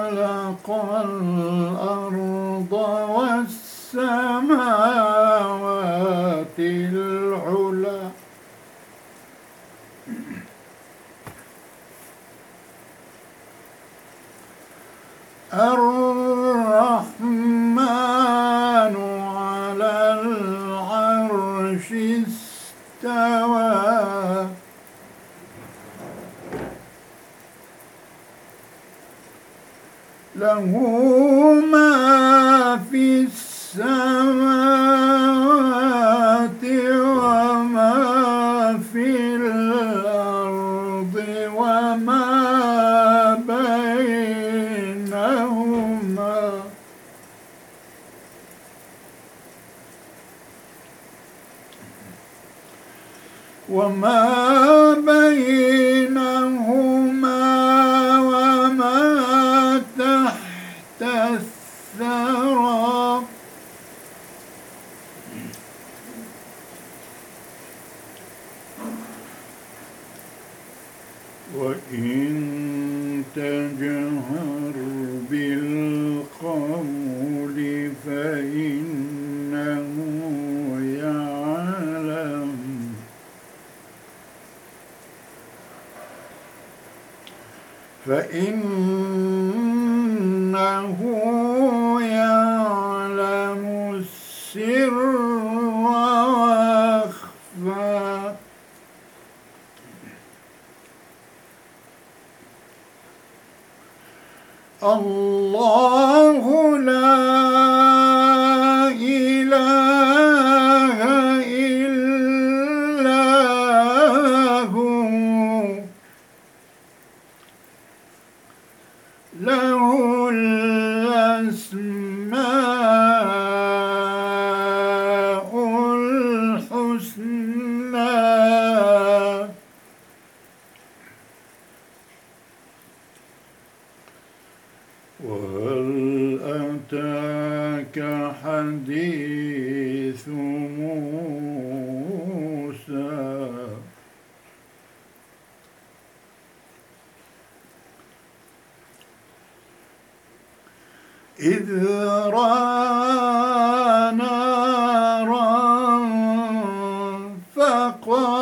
خلق الأرض والسماوات العلى. أرض له ما فإنه يعلم. فإنه يعلم السر وأخفى. الله qual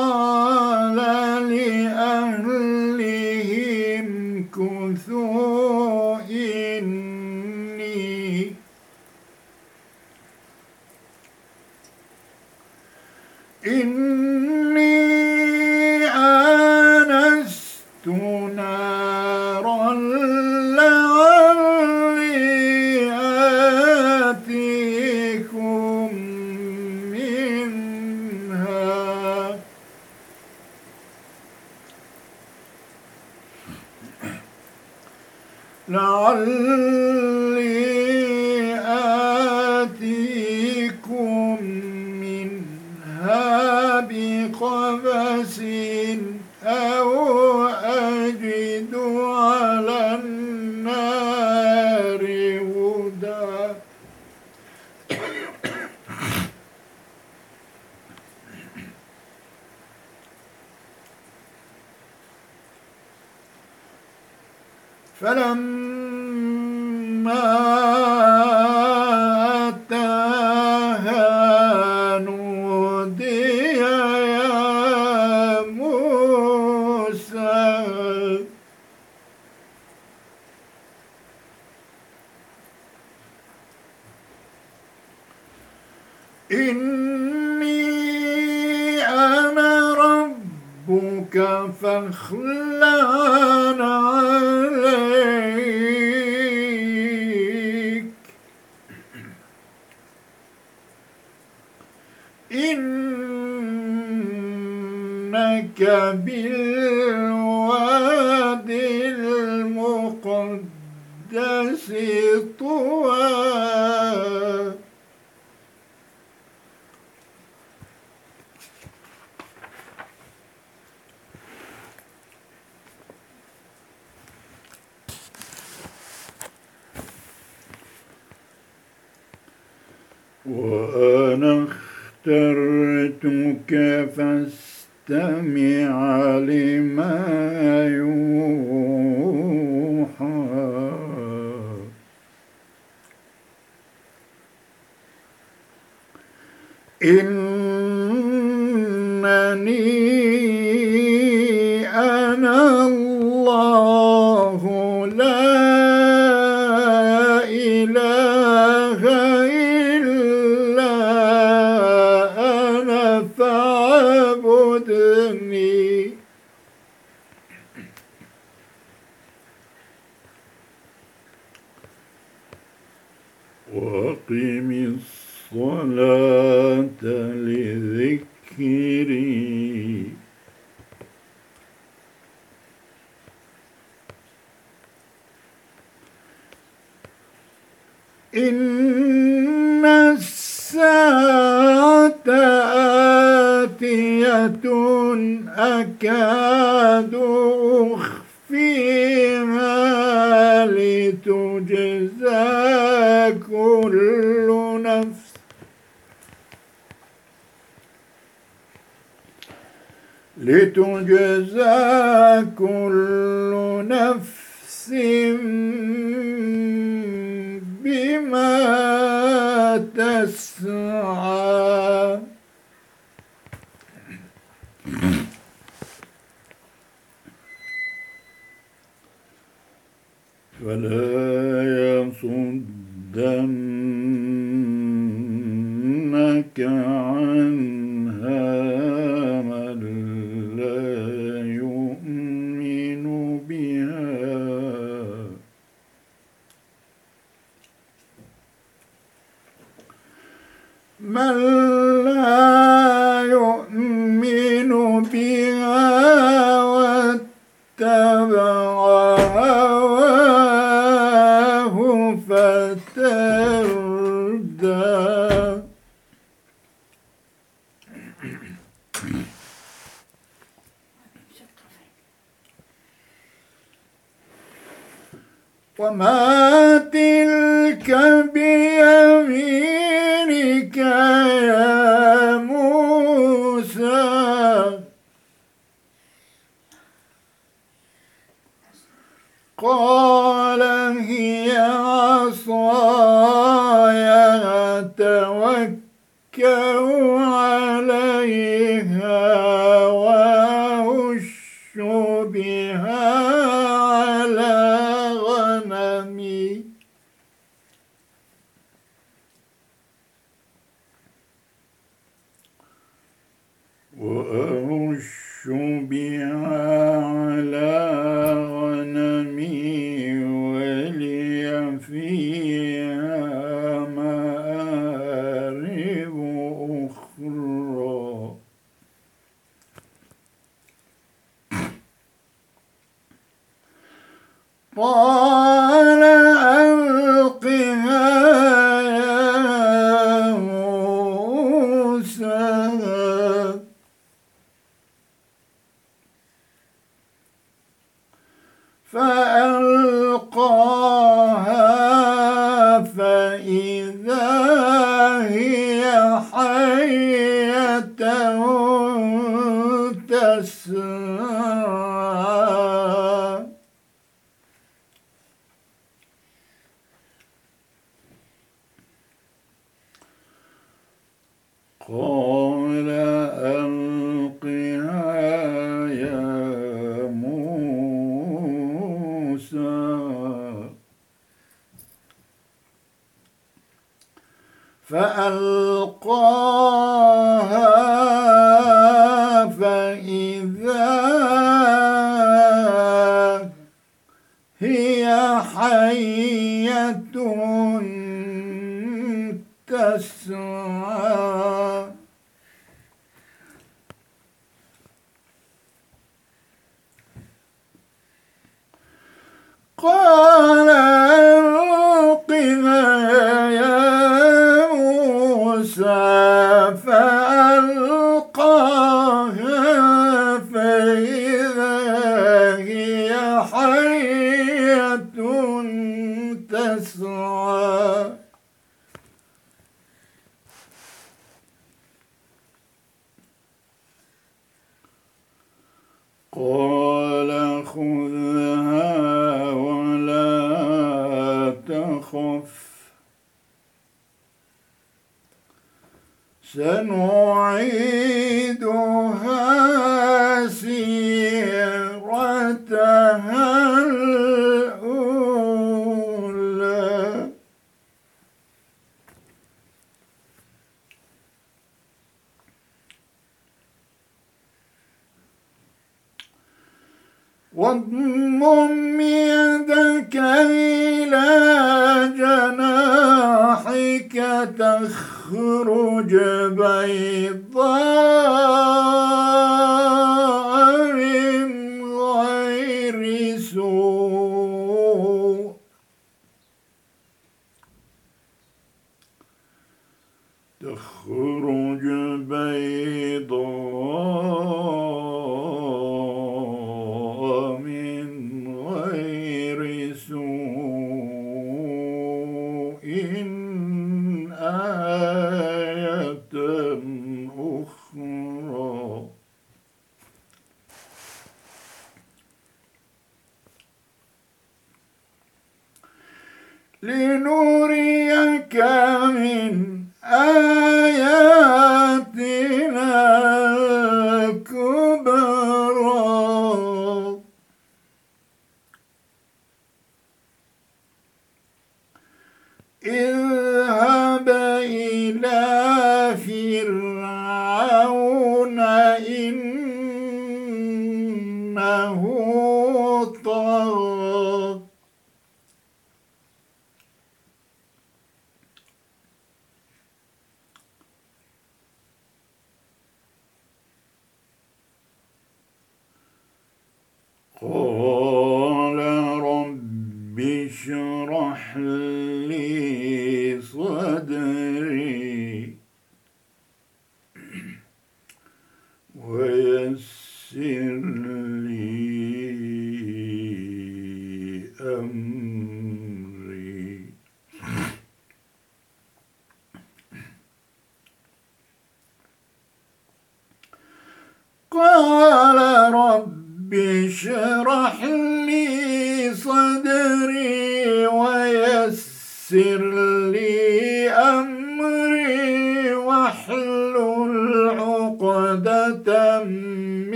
إني أنا ربك فاخلع الله لا أكاد أخفيها لتجزى كل نفس. لتجزى كل نفس بما تسعى. فلا يصدن Avons-nous bien واضمم يدك إلى جناحك تخرج بيضاء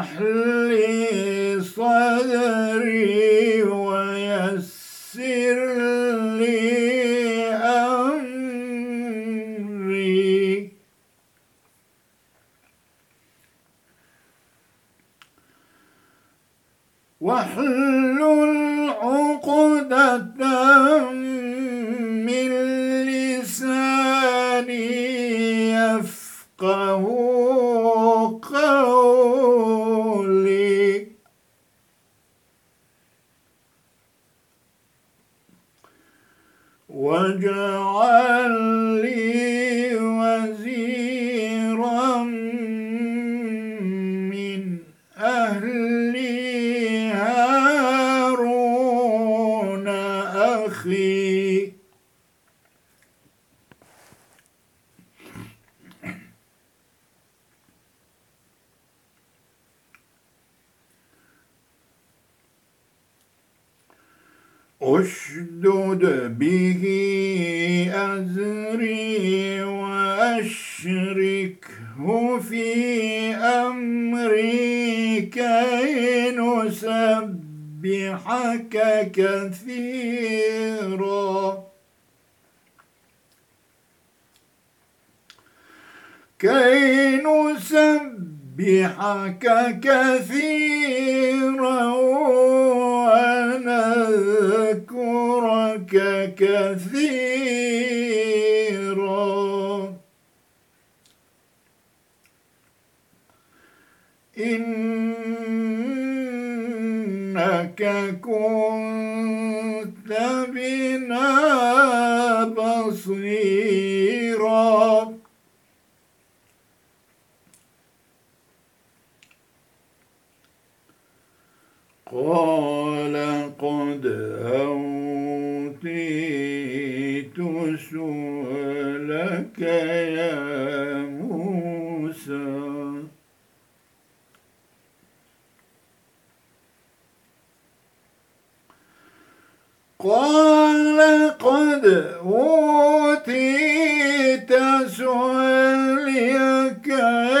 اشرح وأشركه في أمري كي نسبحك كثيرا. كي نسبحك كثيرا ونذكرك كثيرا. إنك كنت بنا بصيرا. قال قد أوتيت سؤلك يا موسى. قال قد أوتيت سؤلك يا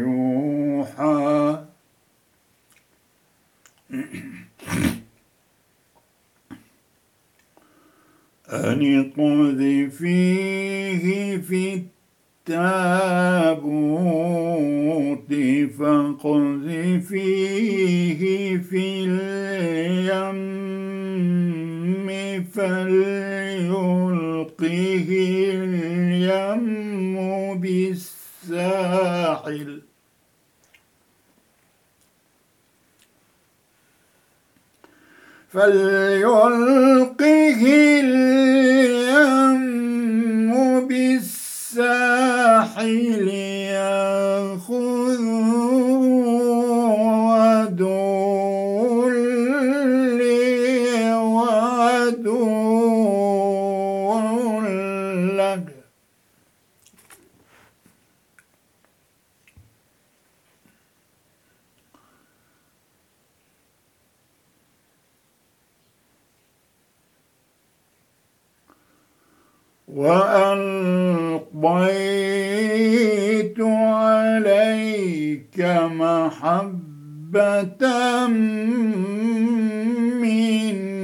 يوحى أن اقذفيه في التابوت فاقذفيه في اليم فليلقه اليم بالساحل فليلقه اليم بالساحل. وألقيت عليك محبة مني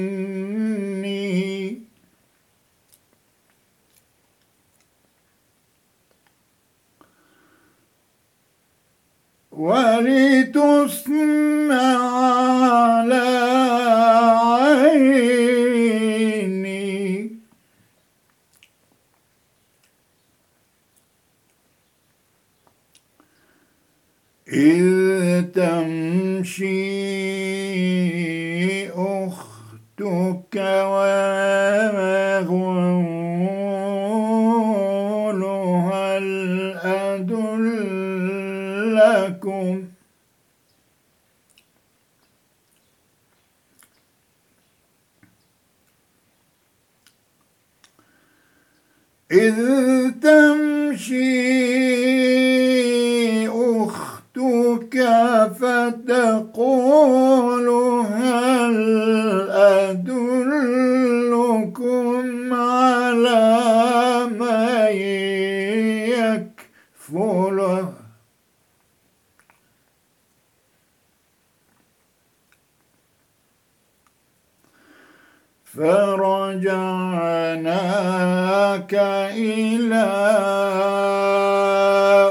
إلى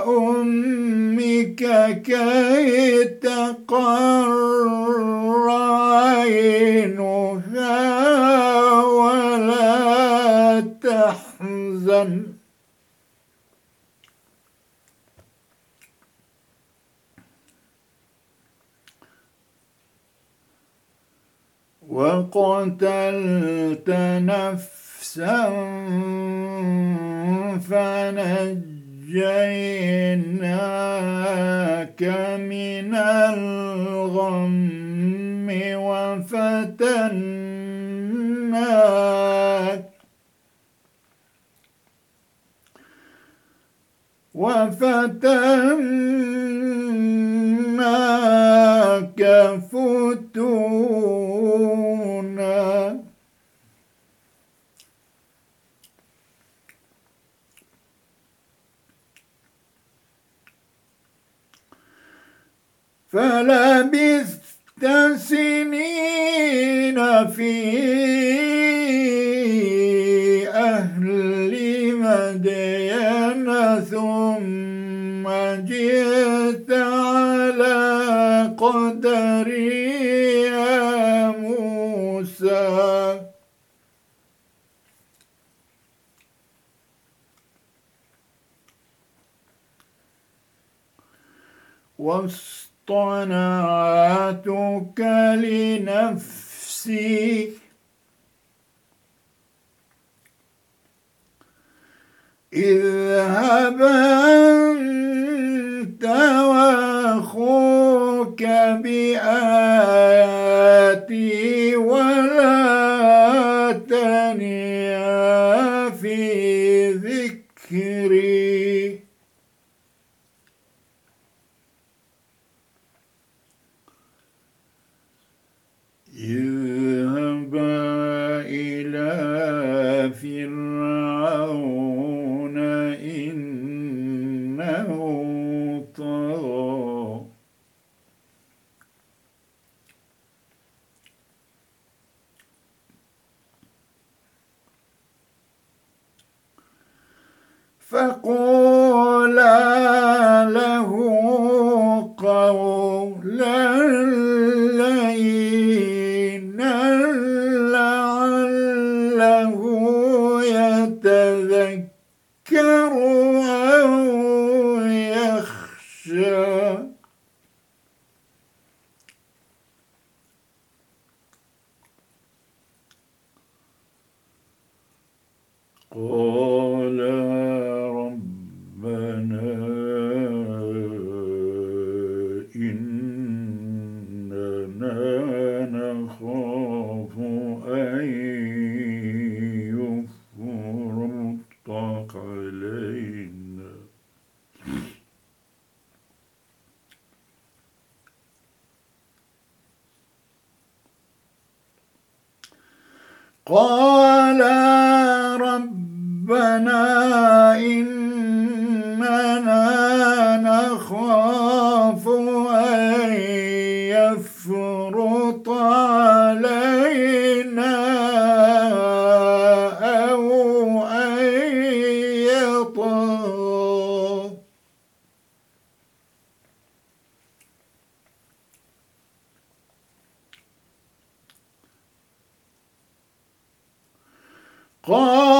أمك كي تقر عينها ولا تحزن. وقتلت نفسا فنجيناك من الغم وفتناك وفتناك فتونا فلبثت سنين في أهل مدين ثم جئت على قدري يا موسى. واصطنعتك لنفسي. اذهب أنت وأخوك بآياتي ولا تنيا في فقولا له قولا لينا قال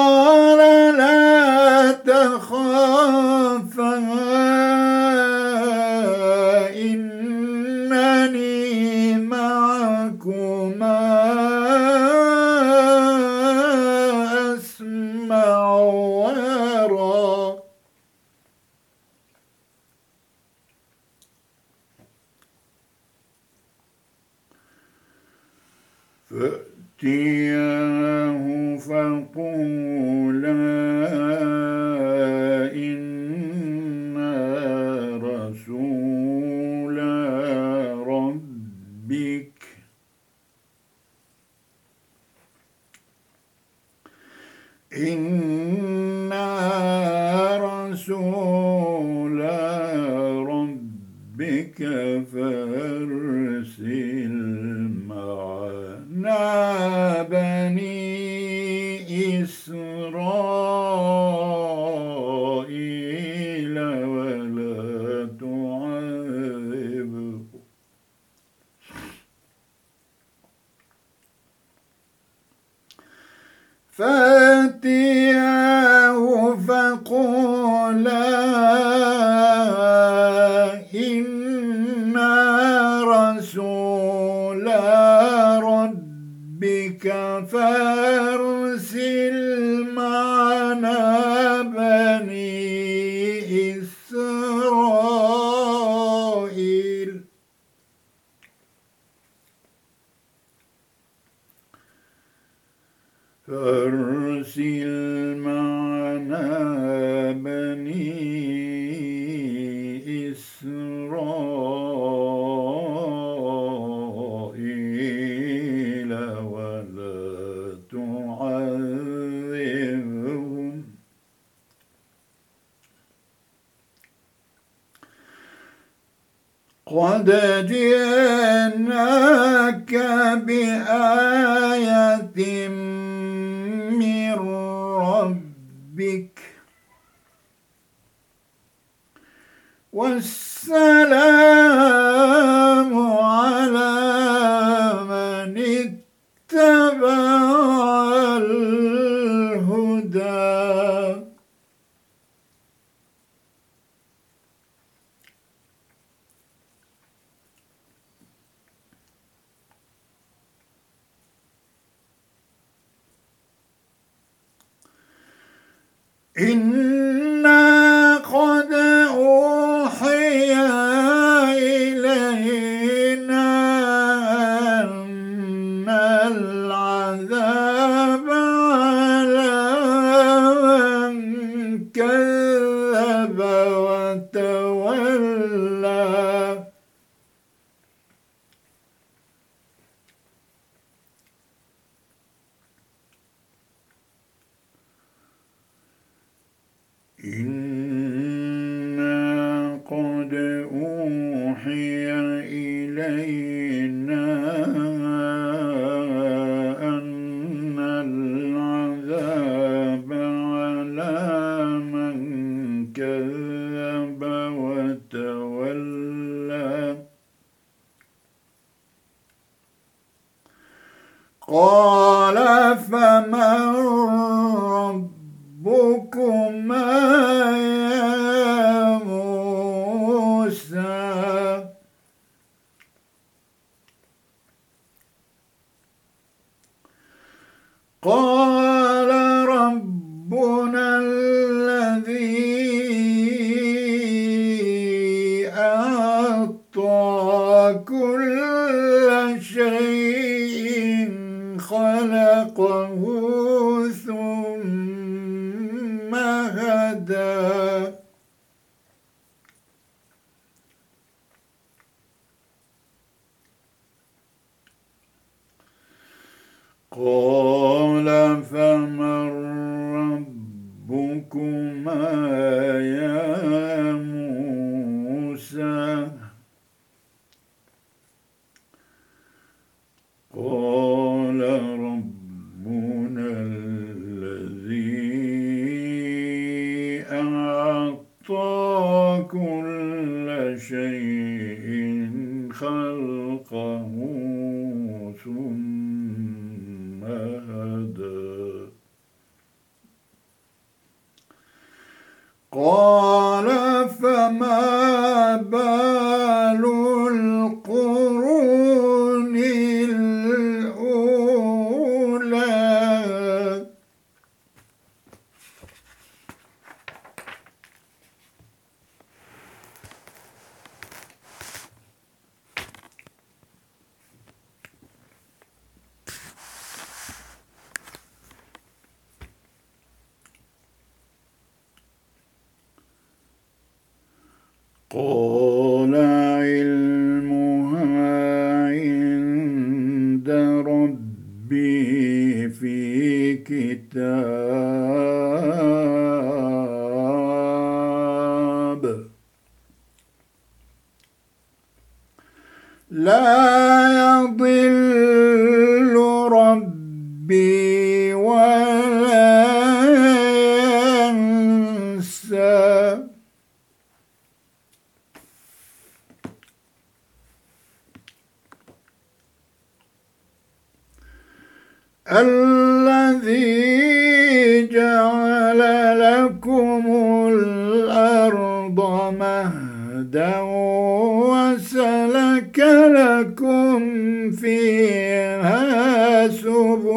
إنا قال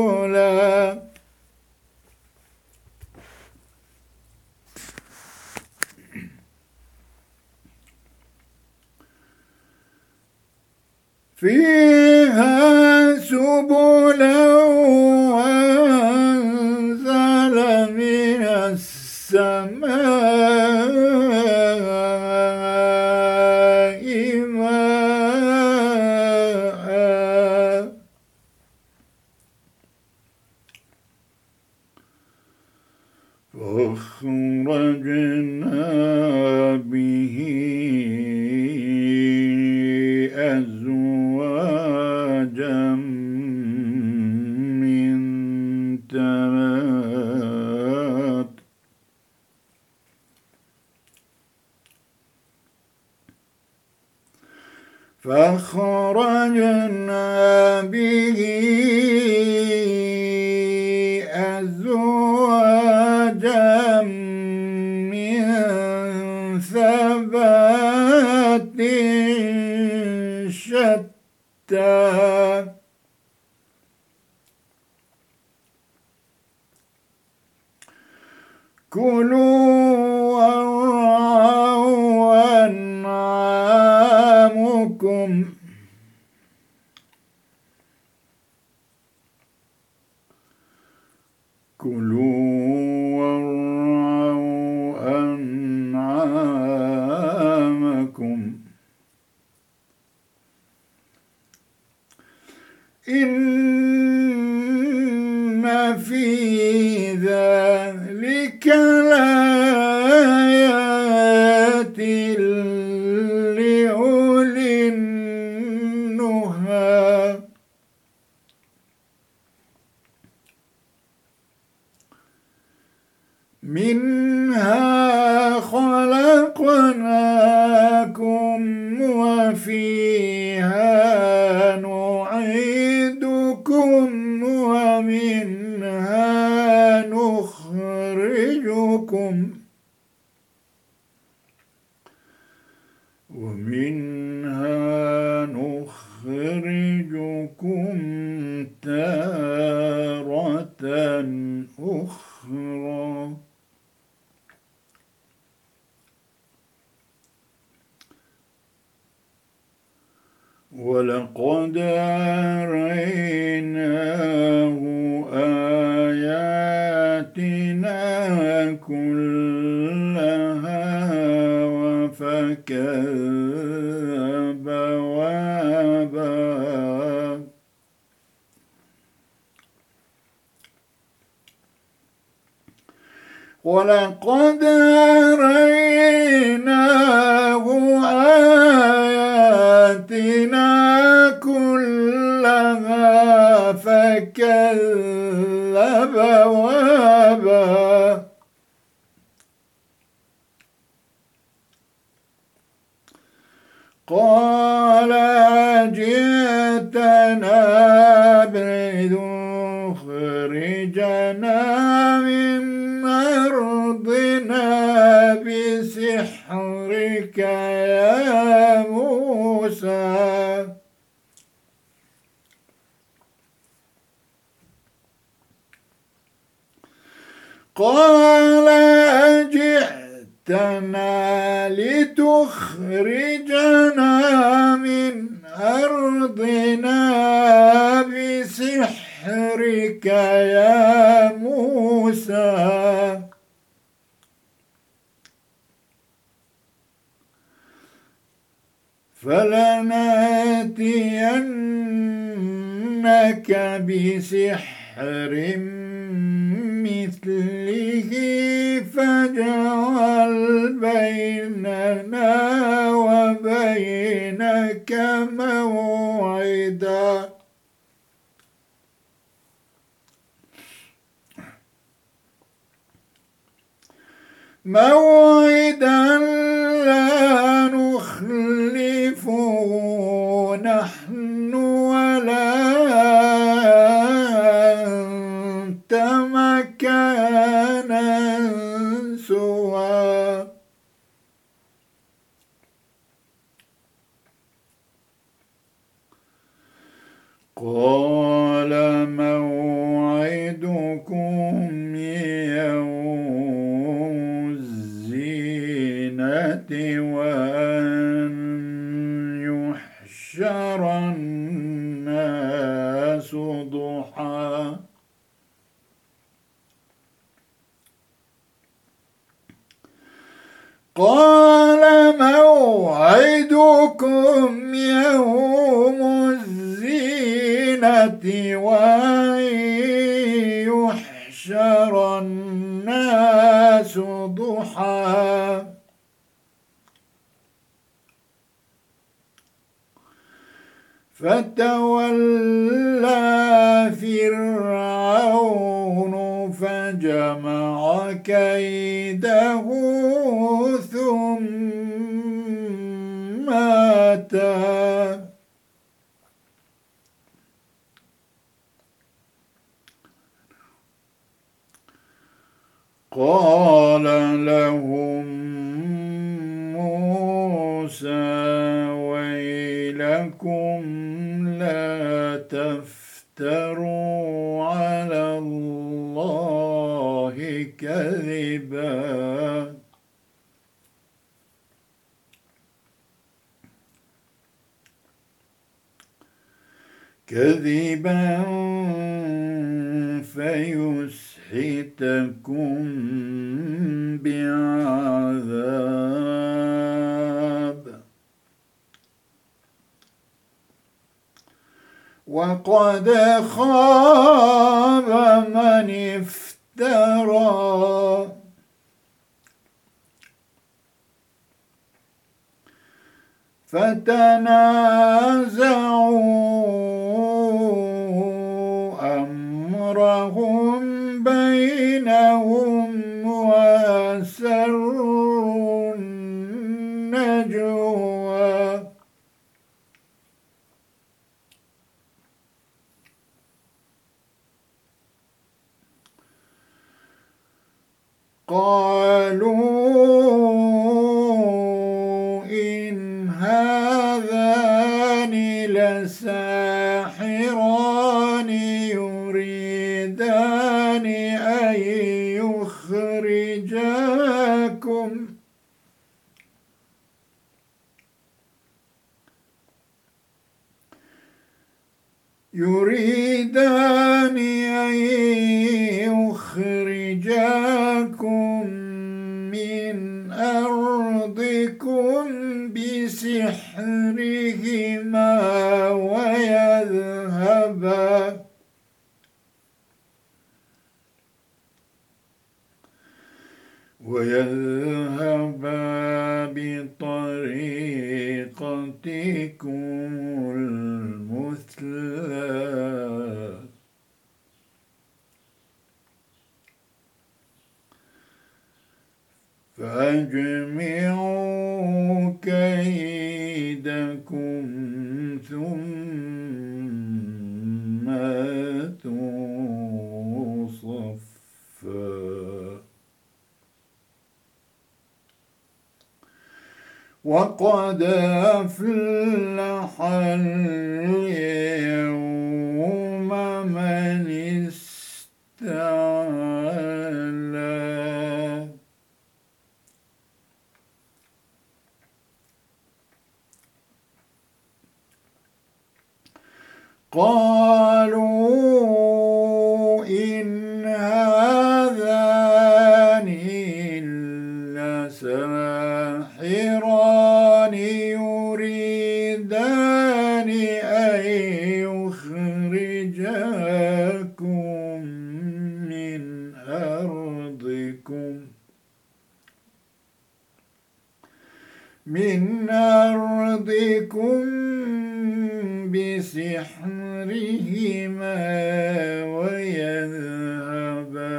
سبلا فيها سبلا كلوا ولقد أريناه آياتنا كلها وفكذب وابى. ولقد أريناه فكذب وابى قال جئتنا لتخرجنا من أرضنا بسحرك يا موسى قال أجئتنا لتخرجنا من أرضنا بسحرك يا موسى. فلنأتينك بسحر مثله فاجعل بيننا وبينك موعدا. موعدا لا نخلفه نحن ولا أنت مكانا سوى قال موعدكم يوم الزينة وأن يحشر الناس ضحى. قال موعدكم يوم وأن يحشر الناس ضحى. فتولى فرعون فجمع كيده ثم أتى قال لهم موسى ويلكم لا تفتروا على الله كذبا. كذبا فيسحتكم بعذاب. وقد خاب من افترى. فتنازعوا أمرهم بينهم وأسروا النجوى. قالوا يريدان أن يخرجاكم من أرضكم بسحرهما ويذهبا. ويذهبا بطريقتكم المثلى. فأجمعوا كيدكم ثم أتوا صفا وقد أفلح اليوم من استعلى قالوا إن هذان لساحران يريدان أن يخرجاكم من أرضكم. من أرضكم بسحرهما ويذهبا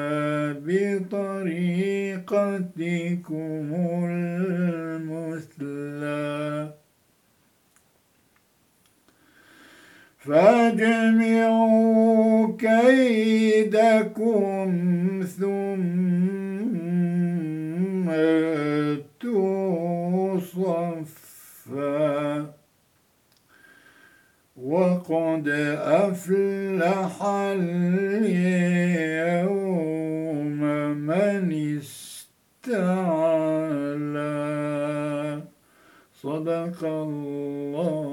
بطريقتكم المثلى. فاجمعوا كيدكم ثم أتوا وقد أفلح اليوم من استعلى. صدق الله.